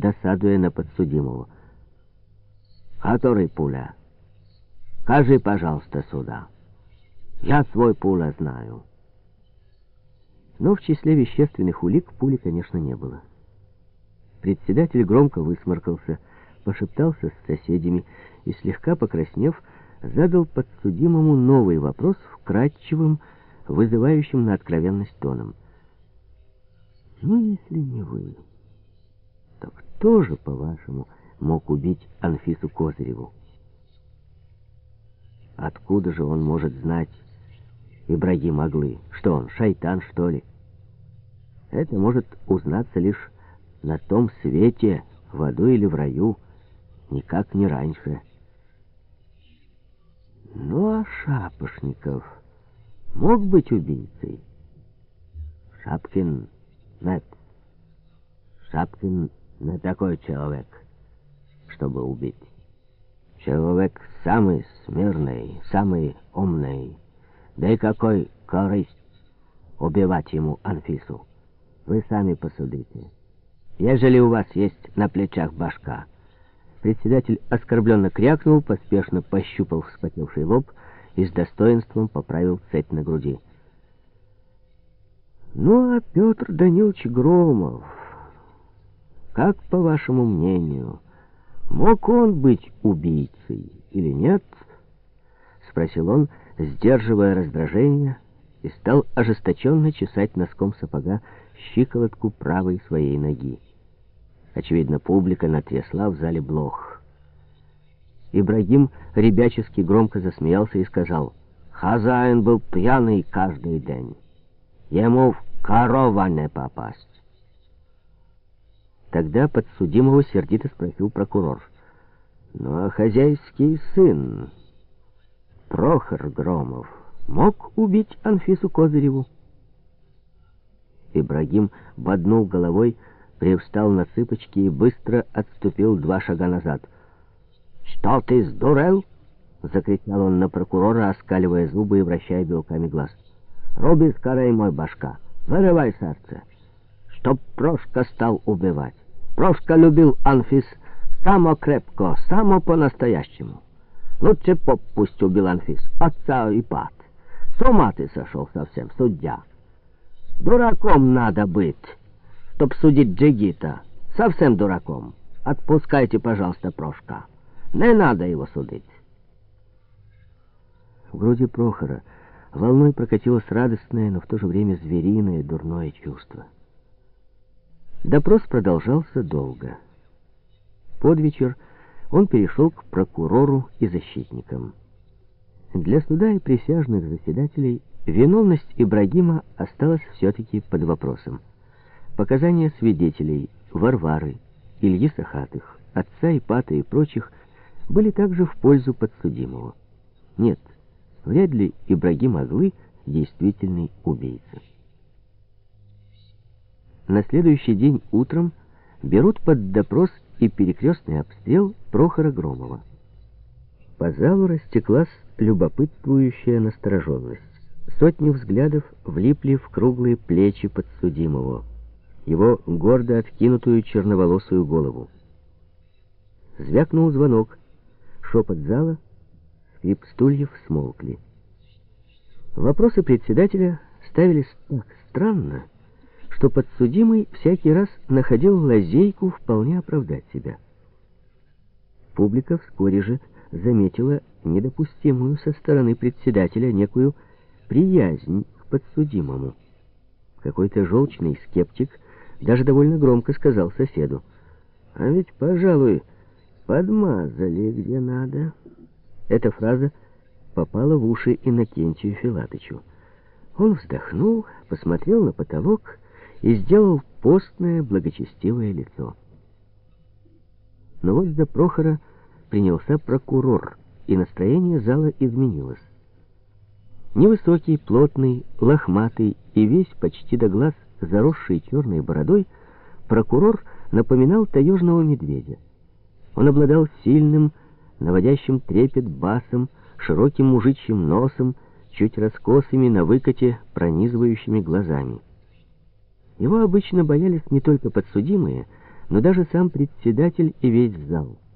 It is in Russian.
досадуя на подсудимого. «Который пуля? Кажи, пожалуйста, сюда. Я свой пуля знаю». Но в числе вещественных улик пули, конечно, не было. Председатель громко высморкался, пошептался с соседями и, слегка покраснев, задал подсудимому новый вопрос вкрадчивым, вызывающим на откровенность тоном. «Ну, если не вы, то кто же, по-вашему, мог убить Анфису Козыреву?» «Откуда же он может знать Ибрагим Аглы? Что он, шайтан, что ли?» Это может узнаться лишь на том свете, в аду или в раю, никак не раньше. Ну, а Шапошников мог быть убийцей? Шапкин, нет. Шапкин не такой человек, чтобы убить. Человек самый смирный, самый умный. Да и какой корысть убивать ему Анфису. Вы сами посудите. Ежели у вас есть на плечах башка. Председатель оскорбленно крякнул, поспешно пощупал вспотевший лоб и с достоинством поправил цепь на груди. Ну, а Петр Данилович Громов, как, по вашему мнению, мог он быть убийцей или нет? Спросил он, сдерживая раздражение, и стал ожесточенно чесать носком сапога щиколотку правой своей ноги. Очевидно, публика натрясла в зале блох. Ибрагим ребячески громко засмеялся и сказал, «Хозяин был пьяный каждый день. Ему в корова не попасть». Тогда подсудимого сердито спросил прокурор, «Ну а хозяйский сын, Прохор Громов, мог убить Анфису Козыреву?» Ибрагим боднул головой, привстал на цыпочки и быстро отступил два шага назад. «Что ты сдурел?» — закричал он на прокурора, оскаливая зубы и вращая белками глаз. «Руби скорей мой башка, вырывай сердце, чтоб Прошка стал убивать. Прошка любил Анфис само крепко, само по-настоящему. Лучше поп пусть убил Анфис, отца и пат. С ума ты сошел совсем, судья. Дураком надо быть» чтоб судить Джигита. Совсем дураком. Отпускайте, пожалуйста, Прошка. Не надо его судить. В груди Прохора волной прокатилось радостное, но в то же время звериное, дурное чувство. Допрос продолжался долго. Под вечер он перешел к прокурору и защитникам. Для суда и присяжных заседателей виновность Ибрагима осталась все-таки под вопросом. Показания свидетелей Варвары, Ильи Сахатых, отца Ипата и прочих были также в пользу подсудимого. Нет, вряд ли Ибрагим Аглы действительный убийца. На следующий день утром берут под допрос и перекрестный обстрел Прохора Громова. По залу растеклась любопытствующая настороженность. Сотни взглядов влипли в круглые плечи подсудимого его гордо откинутую черноволосую голову. Звякнул звонок, шепот зала, скрип стульев смолкли. Вопросы председателя ставились так странно, что подсудимый всякий раз находил лазейку вполне оправдать себя. Публика вскоре же заметила недопустимую со стороны председателя некую приязнь к подсудимому. Какой-то желчный скептик даже довольно громко сказал соседу. «А ведь, пожалуй, подмазали где надо». Эта фраза попала в уши Иннокентию Филатычу. Он вздохнул, посмотрел на потолок и сделал постное благочестивое лицо. Но вот за Прохора принялся прокурор, и настроение зала изменилось. Невысокий, плотный, лохматый и весь почти до глаз заросший черной бородой, прокурор напоминал таежного медведя. Он обладал сильным, наводящим трепет басом, широким мужичьим носом, чуть раскосыми на выкате, пронизывающими глазами. Его обычно боялись не только подсудимые, но даже сам председатель и весь зал –